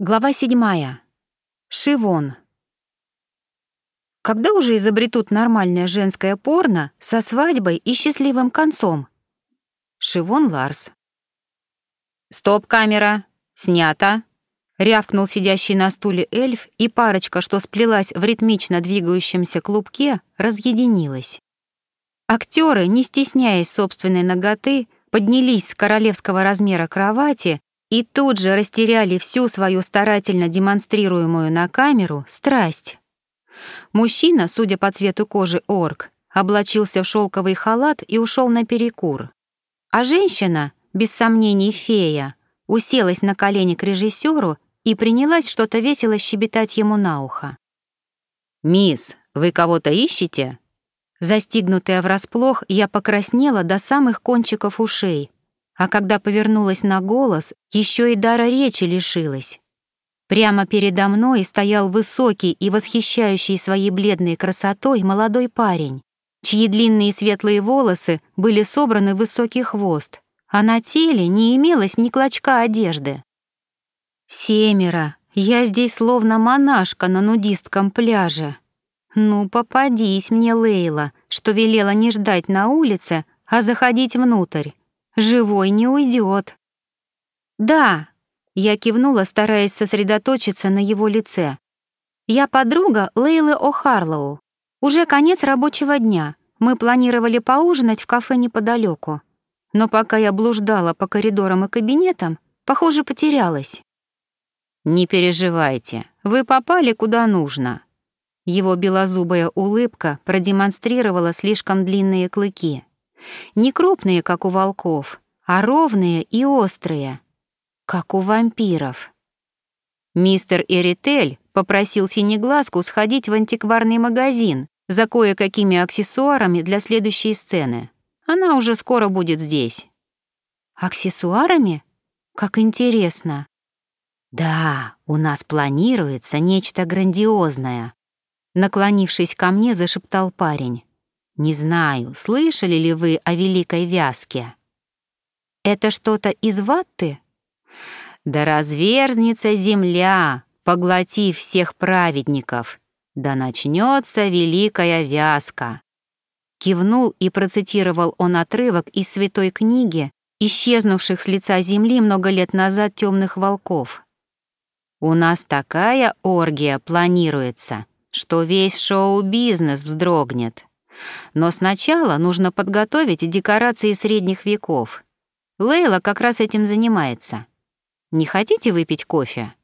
Глава седьмая. Шивон. Когда уже изобретут нормальное женское порно со свадьбой и счастливым концом? Шивон Ларс. «Стоп-камера! Снято!» — рявкнул сидящий на стуле эльф, и парочка, что сплелась в ритмично двигающемся клубке, разъединилась. Актеры, не стесняясь собственной ноготы, поднялись с королевского размера кровати и тут же растеряли всю свою старательно демонстрируемую на камеру страсть. Мужчина, судя по цвету кожи орк, облачился в шелковый халат и ушел на перекур. А женщина, без сомнений фея, уселась на колени к режиссеру и принялась что-то весело щебетать ему на ухо. «Мисс, вы кого-то ищете?» Застигнутая врасплох, я покраснела до самых кончиков ушей, а когда повернулась на голос, еще и дара речи лишилась. Прямо передо мной стоял высокий и восхищающий своей бледной красотой молодой парень, чьи длинные светлые волосы были собраны в высокий хвост, а на теле не имелось ни клочка одежды. «Семеро! Я здесь словно монашка на нудистком пляже. Ну, попадись мне, Лейла, что велела не ждать на улице, а заходить внутрь. Живой не уйдет. Да, я кивнула, стараясь сосредоточиться на его лице. Я подруга Лейлы О'Харлоу. Уже конец рабочего дня. Мы планировали поужинать в кафе неподалеку. Но пока я блуждала по коридорам и кабинетам, похоже, потерялась. «Не переживайте, вы попали куда нужно». Его белозубая улыбка продемонстрировала слишком длинные клыки. Не крупные, как у волков, а ровные и острые, как у вампиров. Мистер Эритель попросил Синеглазку сходить в антикварный магазин за кое-какими аксессуарами для следующей сцены. Она уже скоро будет здесь. Аксессуарами? Как интересно. Да, у нас планируется нечто грандиозное. Наклонившись ко мне, зашептал парень. Не знаю, слышали ли вы о Великой Вязке? Это что-то из ватты? Да разверзнется земля, поглотив всех праведников, да начнется Великая Вязка. Кивнул и процитировал он отрывок из святой книги, исчезнувших с лица земли много лет назад темных волков. У нас такая оргия планируется, что весь шоу-бизнес вздрогнет. Но сначала нужно подготовить декорации средних веков. Лейла как раз этим занимается. Не хотите выпить кофе?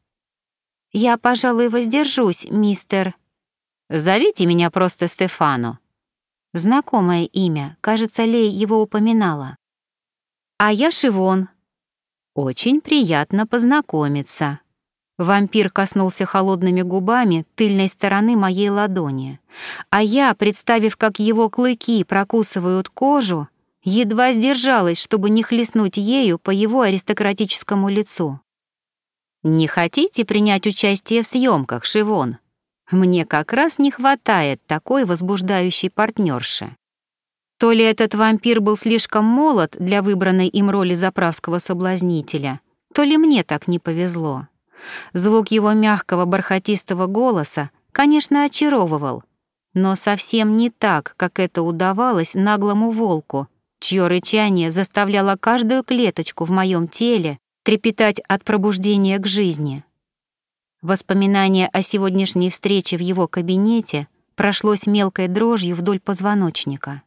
Я, пожалуй, воздержусь, мистер. Зовите меня просто Стефану. Знакомое имя, кажется, Лей его упоминала. А я Шивон. Очень приятно познакомиться. Вампир коснулся холодными губами тыльной стороны моей ладони, а я, представив, как его клыки прокусывают кожу, едва сдержалась, чтобы не хлестнуть ею по его аристократическому лицу. «Не хотите принять участие в съемках, Шивон? Мне как раз не хватает такой возбуждающей партнерши». То ли этот вампир был слишком молод для выбранной им роли заправского соблазнителя, то ли мне так не повезло. Звук его мягкого бархатистого голоса, конечно, очаровывал, но совсем не так, как это удавалось наглому волку, чье рычание заставляло каждую клеточку в моем теле трепетать от пробуждения к жизни. Воспоминание о сегодняшней встрече в его кабинете прошлось мелкой дрожью вдоль позвоночника.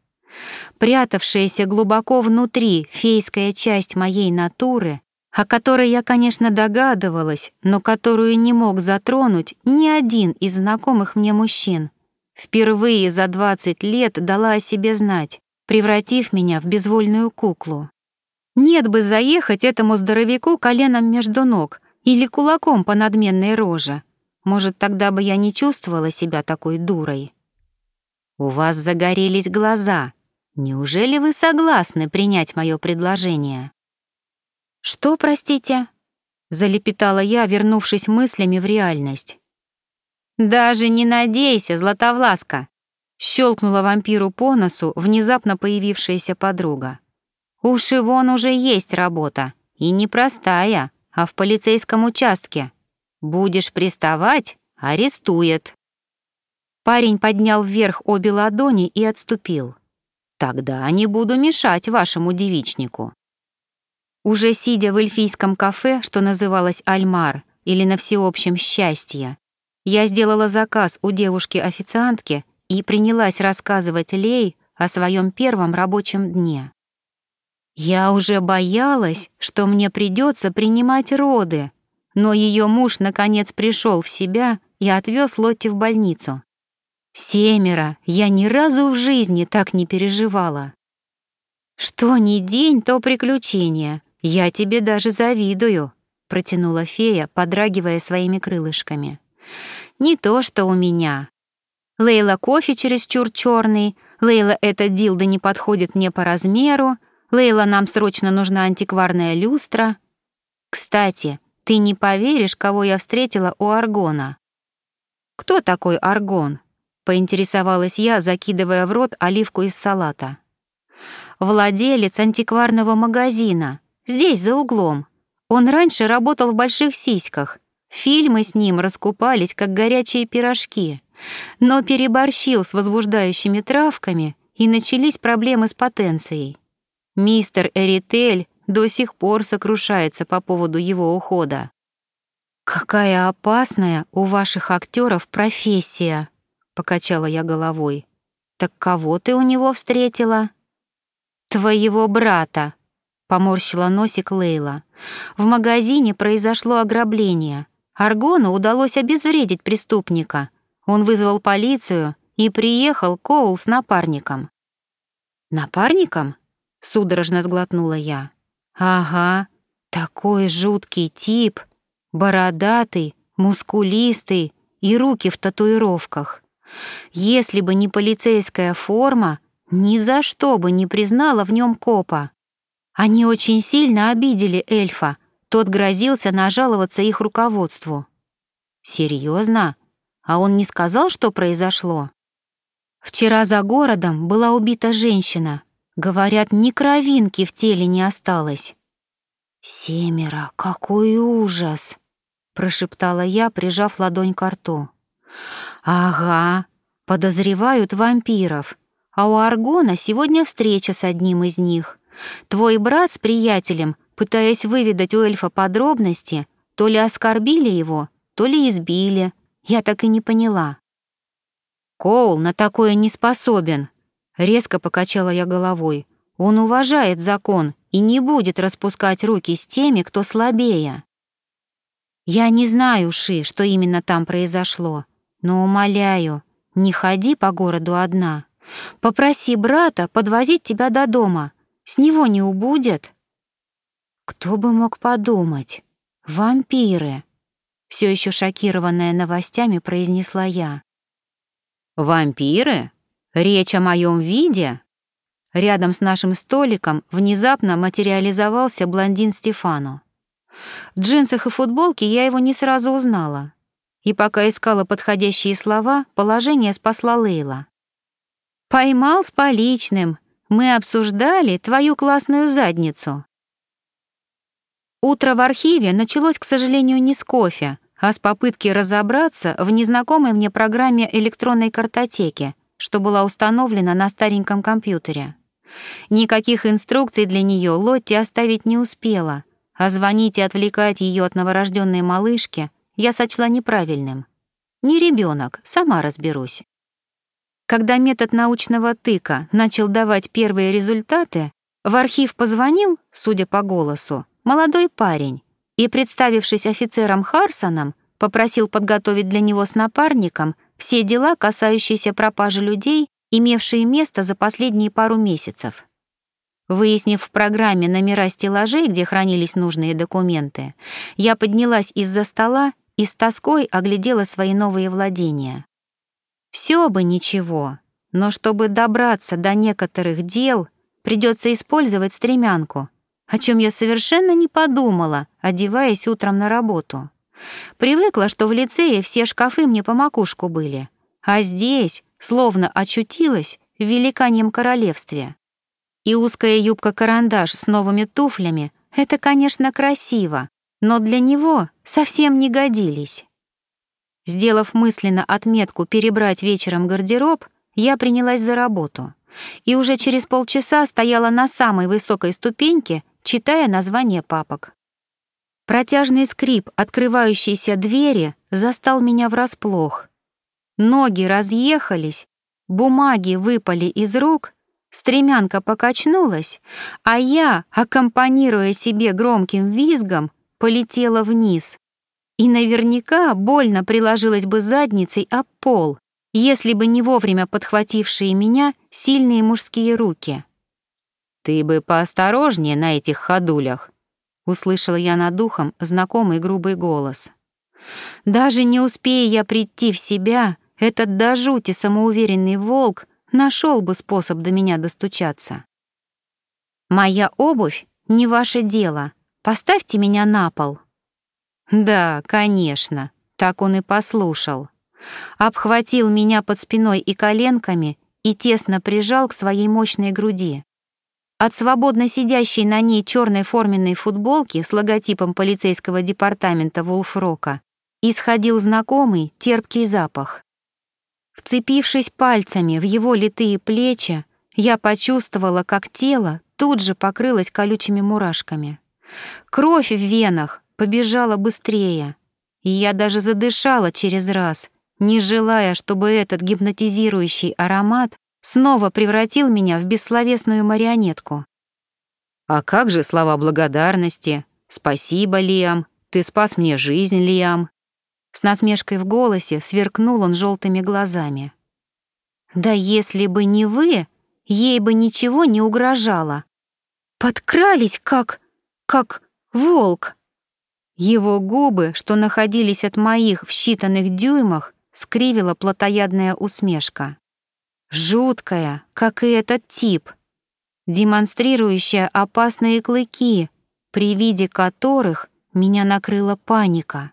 Прятавшаяся глубоко внутри фейская часть моей натуры о которой я, конечно, догадывалась, но которую не мог затронуть ни один из знакомых мне мужчин. Впервые за 20 лет дала о себе знать, превратив меня в безвольную куклу. Нет бы заехать этому здоровяку коленом между ног или кулаком по надменной роже. Может, тогда бы я не чувствовала себя такой дурой. У вас загорелись глаза. Неужели вы согласны принять мое предложение? «Что, простите?» — залепетала я, вернувшись мыслями в реальность. «Даже не надейся, Златовласка!» — щелкнула вампиру по носу внезапно появившаяся подруга. «У Шивон уже есть работа, и не простая, а в полицейском участке. Будешь приставать — арестует». Парень поднял вверх обе ладони и отступил. «Тогда не буду мешать вашему девичнику». Уже сидя в эльфийском кафе, что называлось «Альмар», или на всеобщем счастье, я сделала заказ у девушки-официантки и принялась рассказывать Лей о своем первом рабочем дне. Я уже боялась, что мне придется принимать роды, но ее муж наконец пришел в себя и отвез Лотти в больницу. Семеро, я ни разу в жизни так не переживала. Что ни день, то приключение. Я тебе даже завидую, протянула фея, подрагивая своими крылышками. Не то, что у меня. Лейла кофе чересчур черный, Лейла этот дилда не подходит мне по размеру, Лейла нам срочно нужна антикварная люстра. Кстати, ты не поверишь, кого я встретила у Аргона. Кто такой Аргон? поинтересовалась я, закидывая в рот оливку из салата. Владелец антикварного магазина, здесь за углом. Он раньше работал в больших сиськах. Фильмы с ним раскупались, как горячие пирожки. Но переборщил с возбуждающими травками, и начались проблемы с потенцией. Мистер Эритель до сих пор сокрушается по поводу его ухода. «Какая опасная у ваших актеров профессия!» — покачала я головой. «Так кого ты у него встретила?» «Твоего брата», — поморщила носик Лейла. «В магазине произошло ограбление. Аргону удалось обезвредить преступника. Он вызвал полицию и приехал Коул с напарником». «Напарником?» — судорожно сглотнула я. «Ага, такой жуткий тип, бородатый, мускулистый и руки в татуировках. Если бы не полицейская форма, ни за что бы не признала в нем копа. Они очень сильно обидели эльфа, тот грозился нажаловаться их руководству. Серьезно? А он не сказал, что произошло? Вчера за городом была убита женщина. Говорят, ни кровинки в теле не осталось. «Семеро, какой ужас!» — прошептала я, прижав ладонь к рту. «Ага, подозревают вампиров, а у Аргона сегодня встреча с одним из них. Твой брат с приятелем, пытаясь выведать у эльфа подробности, то ли оскорбили его, то ли избили. Я так и не поняла». «Коул на такое не способен», — резко покачала я головой. «Он уважает закон и не будет распускать руки с теми, кто слабее». «Я не знаю, Ши, что именно там произошло, но умоляю, не ходи по городу одна. Попроси брата подвозить тебя до дома. С него не убудет. Кто бы мог подумать? Вампиры. Все еще шокированная новостями произнесла я. Вампиры? Речь о моем виде? Рядом с нашим столиком внезапно материализовался блондин Стефану. В джинсах и футболке я его не сразу узнала. И пока искала подходящие слова, положение спасла Лейла. «Поймал с поличным. Мы обсуждали твою классную задницу». Утро в архиве началось, к сожалению, не с кофе, а с попытки разобраться в незнакомой мне программе электронной картотеки, что была установлена на стареньком компьютере. Никаких инструкций для нее Лотти оставить не успела, а звонить и отвлекать ее от новорожденной малышки я сочла неправильным. Не ребенок, сама разберусь. Когда метод научного тыка начал давать первые результаты, в архив позвонил, судя по голосу, молодой парень и, представившись офицером Харсоном, попросил подготовить для него с напарником все дела, касающиеся пропажи людей, имевшие место за последние пару месяцев. Выяснив в программе номера стеллажей, где хранились нужные документы, я поднялась из-за стола и с тоской оглядела свои новые владения. Все бы ничего, но чтобы добраться до некоторых дел, придется использовать стремянку, о чем я совершенно не подумала, одеваясь утром на работу. Привыкла, что в лицее все шкафы мне по макушку были, а здесь словно очутилась в великаньем королевстве. И узкая юбка-карандаш с новыми туфлями — это, конечно, красиво, но для него совсем не годились. Сделав мысленно отметку перебрать вечером гардероб, я принялась за работу и уже через полчаса стояла на самой высокой ступеньке, читая название папок. Протяжный скрип открывающейся двери застал меня врасплох. Ноги разъехались, бумаги выпали из рук, стремянка покачнулась, а я, аккомпанируя себе громким визгом, полетела вниз. И наверняка больно приложилась бы задницей об пол, если бы не вовремя подхватившие меня сильные мужские руки. «Ты бы поосторожнее на этих ходулях», — услышала я над духом знакомый грубый голос. Даже не успея я прийти в себя, этот до жути самоуверенный волк нашел бы способ до меня достучаться. «Моя обувь — не ваше дело. Поставьте меня на пол». Да, конечно, так он и послушал. Обхватил меня под спиной и коленками и тесно прижал к своей мощной груди. От свободно сидящей на ней черной форменной футболки с логотипом полицейского департамента Вулфрока исходил знакомый терпкий запах. Вцепившись пальцами в его литые плечи, я почувствовала, как тело тут же покрылось колючими мурашками. Кровь в венах побежала быстрее, и я даже задышала через раз, не желая, чтобы этот гипнотизирующий аромат снова превратил меня в бессловесную марионетку. «А как же слова благодарности? Спасибо, Лиам, ты спас мне жизнь, Лиам!» С насмешкой в голосе сверкнул он желтыми глазами. «Да если бы не вы, ей бы ничего не угрожало. Подкрались, как... как волк!» Его губы, что находились от моих в считанных дюймах, скривила плотоядная усмешка. Жуткая, как и этот тип, демонстрирующая опасные клыки, при виде которых меня накрыла паника.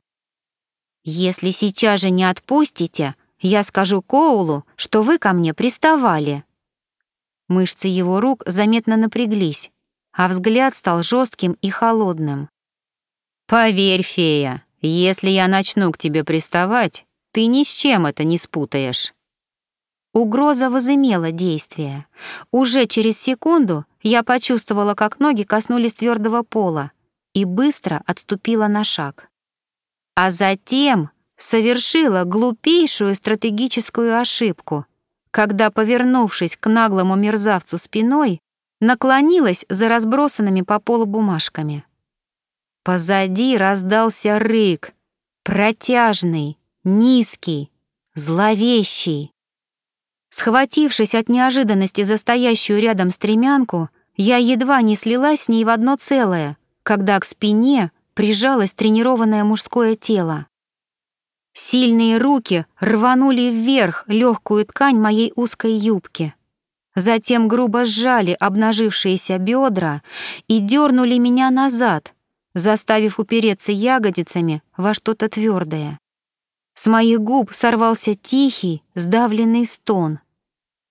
«Если сейчас же не отпустите, я скажу Коулу, что вы ко мне приставали». Мышцы его рук заметно напряглись, а взгляд стал жестким и холодным. «Поверь, фея, если я начну к тебе приставать, ты ни с чем это не спутаешь». Угроза возымела действие. Уже через секунду я почувствовала, как ноги коснулись твердого пола и быстро отступила на шаг. А затем совершила глупейшую стратегическую ошибку, когда, повернувшись к наглому мерзавцу спиной, наклонилась за разбросанными по полу бумажками. Позади раздался рык, протяжный, низкий, зловещий. Схватившись от неожиданности за стоящую рядом стремянку, я едва не слилась с ней в одно целое, когда к спине прижалось тренированное мужское тело. Сильные руки рванули вверх легкую ткань моей узкой юбки. Затем грубо сжали обнажившиеся бедра и дернули меня назад, заставив упереться ягодицами во что-то твердое. С моих губ сорвался тихий, сдавленный стон.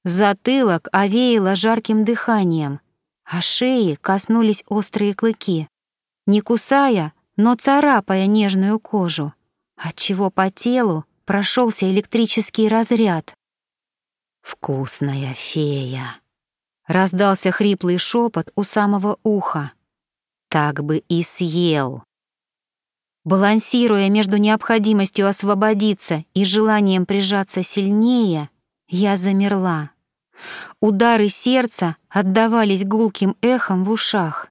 Затылок овеяло жарким дыханием, а шеи коснулись острые клыки, не кусая, но царапая нежную кожу, отчего по телу прошелся электрический разряд. «Вкусная фея!» — раздался хриплый шепот у самого уха. «Так бы и съел!» Балансируя между необходимостью освободиться и желанием прижаться сильнее, я замерла. Удары сердца отдавались гулким эхом в ушах.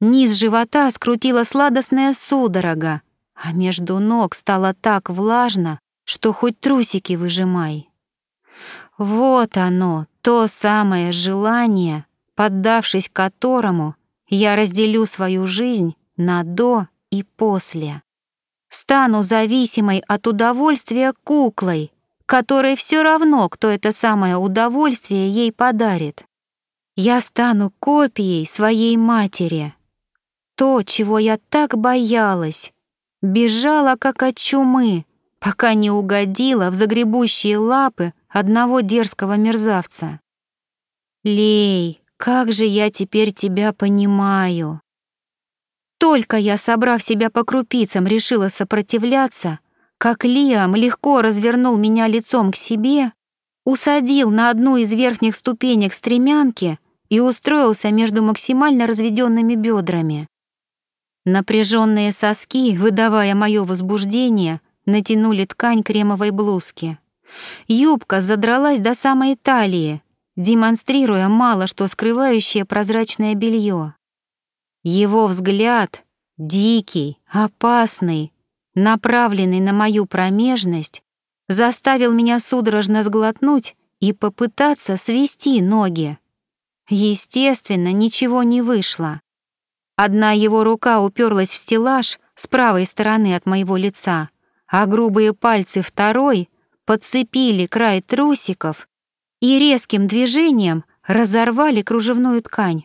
Низ живота скрутила сладостная судорога, а между ног стало так влажно, что хоть трусики выжимай. Вот оно, то самое желание, поддавшись которому я разделю свою жизнь на «до» и «после». Стану зависимой от удовольствия куклой, которой все равно, кто это самое удовольствие ей подарит. Я стану копией своей матери. То, чего я так боялась, бежала как от чумы, пока не угодила в загребущие лапы одного дерзкого мерзавца. «Лей, как же я теперь тебя понимаю!» Только я, собрав себя по крупицам, решила сопротивляться, как Лиам легко развернул меня лицом к себе, усадил на одну из верхних ступенек стремянки и устроился между максимально разведенными бедрами. Напряженные соски, выдавая мое возбуждение, натянули ткань кремовой блузки. Юбка задралась до самой талии, демонстрируя мало что скрывающее прозрачное белье. Его взгляд, дикий, опасный, направленный на мою промежность, заставил меня судорожно сглотнуть и попытаться свести ноги. Естественно, ничего не вышло. Одна его рука уперлась в стеллаж с правой стороны от моего лица, а грубые пальцы второй подцепили край трусиков и резким движением разорвали кружевную ткань.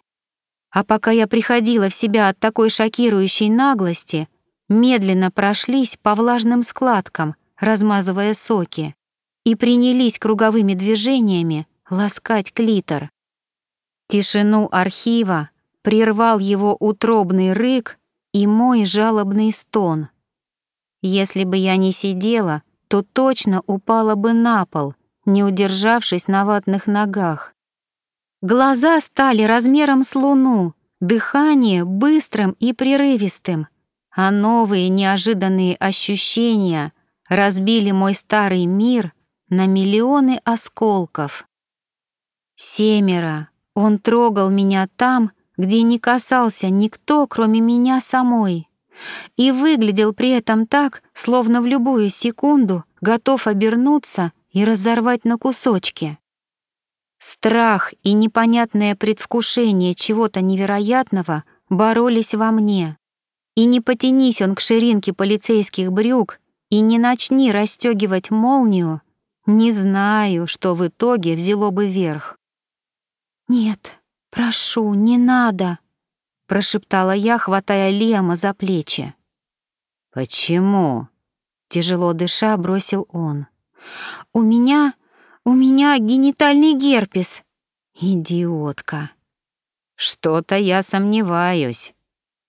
А пока я приходила в себя от такой шокирующей наглости, медленно прошлись по влажным складкам, размазывая соки, и принялись круговыми движениями ласкать клитор. Тишину архива прервал его утробный рык и мой жалобный стон. Если бы я не сидела, то точно упала бы на пол, не удержавшись на ватных ногах. Глаза стали размером с луну, дыхание быстрым и прерывистым, а новые неожиданные ощущения разбили мой старый мир на миллионы осколков. Семеро. Он трогал меня там, где не касался никто, кроме меня самой, и выглядел при этом так, словно в любую секунду готов обернуться и разорвать на кусочки. Страх и непонятное предвкушение чего-то невероятного боролись во мне. И не потянись он к ширинке полицейских брюк и не начни расстегивать молнию, не знаю, что в итоге взяло бы верх. «Нет, прошу, не надо», — прошептала я, хватая Лиама за плечи. «Почему?» — тяжело дыша бросил он. «У меня у меня генитальный герпес. Идиотка. Что-то я сомневаюсь.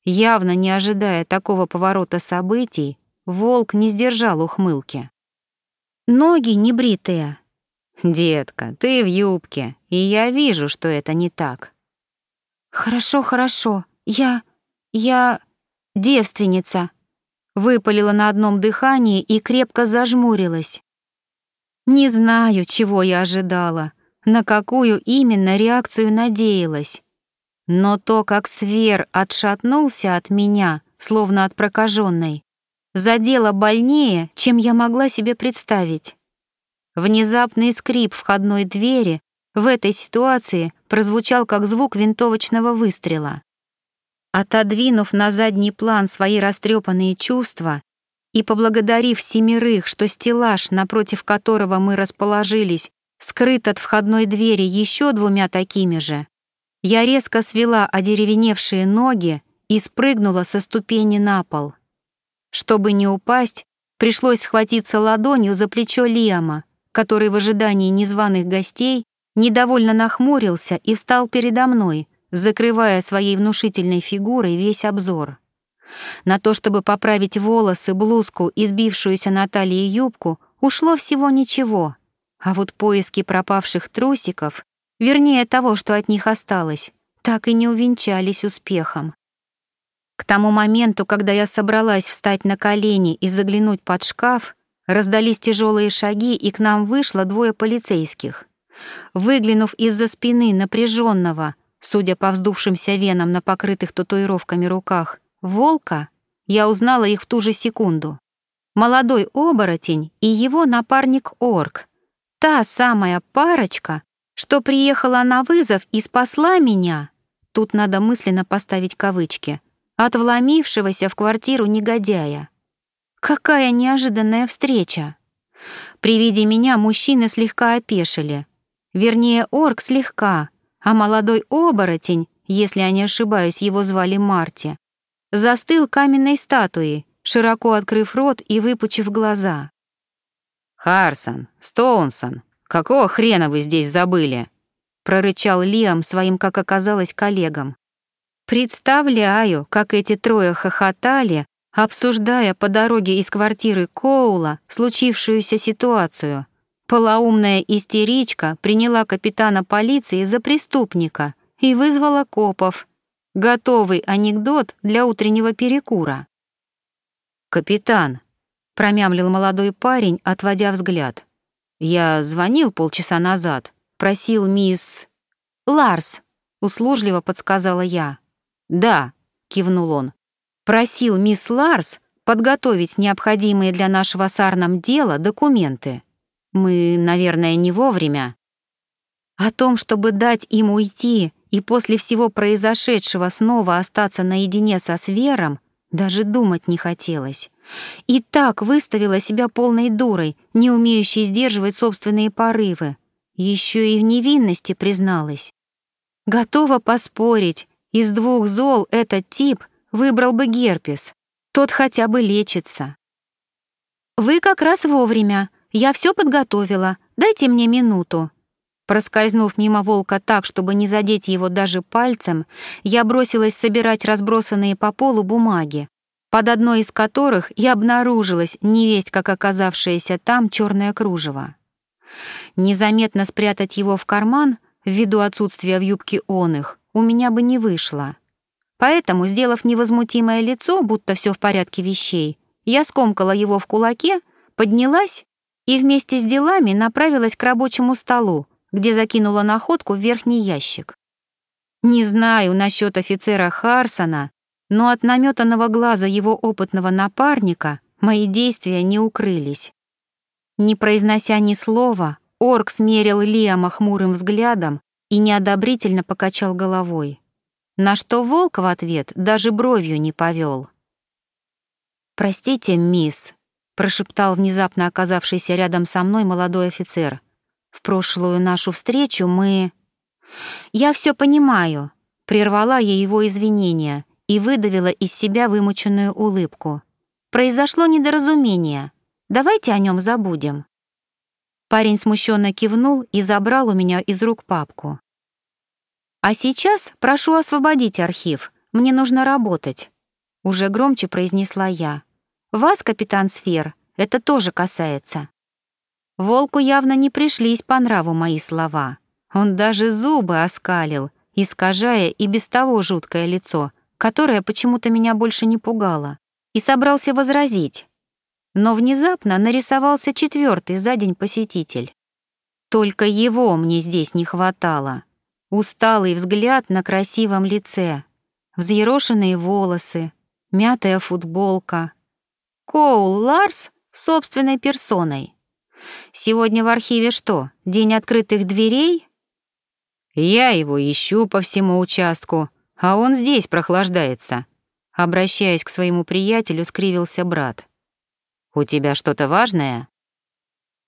Явно не ожидая такого поворота событий, волк не сдержал ухмылки. Ноги небритые. Детка, ты в юбке, и я вижу, что это не так. Хорошо, хорошо. Я... я... девственница. Выпалила на одном дыхании и крепко зажмурилась. Не знаю, чего я ожидала, на какую именно реакцию надеялась. Но то, как Свер отшатнулся от меня, словно от прокаженной, задело больнее, чем я могла себе представить. Внезапный скрип входной двери в этой ситуации прозвучал как звук винтовочного выстрела. Отодвинув на задний план свои растрепанные чувства, и, поблагодарив семерых, что стеллаж, напротив которого мы расположились, скрыт от входной двери еще двумя такими же, я резко свела одеревеневшие ноги и спрыгнула со ступени на пол. Чтобы не упасть, пришлось схватиться ладонью за плечо Лиама, который в ожидании незваных гостей недовольно нахмурился и встал передо мной, закрывая своей внушительной фигурой весь обзор. На то, чтобы поправить волосы, блузку и сбившуюся на талии юбку, ушло всего ничего. А вот поиски пропавших трусиков, вернее того, что от них осталось, так и не увенчались успехом. К тому моменту, когда я собралась встать на колени и заглянуть под шкаф, раздались тяжелые шаги, и к нам вышло двое полицейских. Выглянув из-за спины напряженного, судя по вздувшимся венам на покрытых татуировками руках, волка, я узнала их в ту же секунду. Молодой оборотень и его напарник-орк. Та самая парочка, что приехала на вызов и спасла меня, тут надо мысленно поставить кавычки, от вломившегося в квартиру негодяя. Какая неожиданная встреча! При виде меня мужчины слегка опешили. Вернее, орк слегка, а молодой оборотень, если я не ошибаюсь, его звали Марти, застыл каменной статуей, широко открыв рот и выпучив глаза. «Харсон, Стоунсон, какого хрена вы здесь забыли?» прорычал Лиам своим, как оказалось, коллегам. Представляю, как эти трое хохотали, обсуждая по дороге из квартиры Коула случившуюся ситуацию. Полоумная истеричка приняла капитана полиции за преступника и вызвала копов. Готовый анекдот для утреннего перекура. «Капитан», — промямлил молодой парень, отводя взгляд. «Я звонил полчаса назад, просил мисс...» «Ларс», — услужливо подсказала я. «Да», — кивнул он. «Просил мисс Ларс подготовить необходимые для нашего с Арном дела документы. Мы, наверное, не вовремя». О том, чтобы дать им уйти и после всего произошедшего снова остаться наедине со Свером, даже думать не хотелось. И так выставила себя полной дурой, не умеющей сдерживать собственные порывы. Еще и в невинности призналась. Готова поспорить, из двух зол этот тип выбрал бы герпес. Тот хотя бы лечится. «Вы как раз вовремя. Я все подготовила. Дайте мне минуту». Проскользнув мимо волка так, чтобы не задеть его даже пальцем, я бросилась собирать разбросанные по полу бумаги, под одной из которых и обнаружилась невесть, как оказавшееся там черное кружево. Незаметно спрятать его в карман, ввиду отсутствия в юбке он их, у меня бы не вышло. Поэтому, сделав невозмутимое лицо, будто все в порядке вещей, я скомкала его в кулаке, поднялась и вместе с делами направилась к рабочему столу, где закинула находку в верхний ящик. Не знаю насчет офицера Харсона, но от наметанного глаза его опытного напарника мои действия не укрылись. Не произнося ни слова, орк смерил Лиама хмурым взглядом и неодобрительно покачал головой, на что волк в ответ даже бровью не повел. «Простите, мисс», — прошептал внезапно оказавшийся рядом со мной молодой офицер. «В прошлую нашу встречу мы...» «Я все понимаю», — прервала я его извинения и выдавила из себя вымученную улыбку. «Произошло недоразумение. Давайте о нем забудем». Парень смущенно кивнул и забрал у меня из рук папку. «А сейчас прошу освободить архив, мне нужно работать», — уже громче произнесла я. «Вас, капитан Сфер, это тоже касается». Волку явно не пришлись по нраву мои слова. Он даже зубы оскалил, искажая и без того жуткое лицо, которое почему-то меня больше не пугало, и собрался возразить но внезапно нарисовался четвертый за день посетитель. Только его мне здесь не хватало. Усталый взгляд на красивом лице, взъерошенные волосы, мятая футболка. Коул Ларс собственной персоной. Сегодня в архиве что, день открытых дверей? Я его ищу по всему участку, а он здесь прохлаждается. Обращаясь к своему приятелю, скривился брат. «У тебя что-то важное?»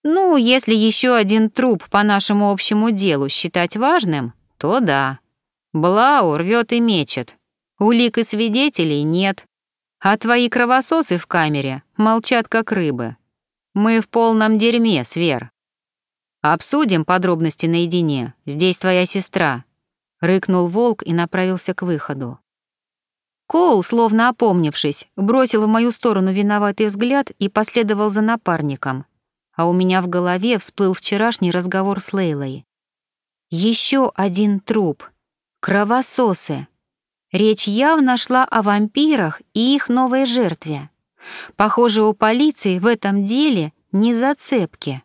«Ну, если еще один труп по нашему общему делу считать важным, то да. Блау рвет и мечет. Улик и свидетелей нет. А твои кровососы в камере молчат, как рыбы. Мы в полном дерьме, Свер. Обсудим подробности наедине. Здесь твоя сестра», — рыкнул волк и направился к выходу. Коул, словно опомнившись, бросил в мою сторону виноватый взгляд и последовал за напарником. А у меня в голове всплыл вчерашний разговор с Лейлой. Еще один труп. Кровососы. Речь явно шла о вампирах и их новой жертве. Похоже, у полиции в этом деле не зацепки.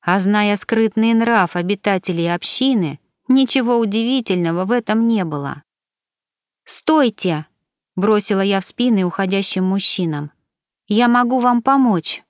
А зная скрытный нрав обитателей общины, ничего удивительного в этом не было. «Стойте!» бросила я в спины уходящим мужчинам. «Я могу вам помочь».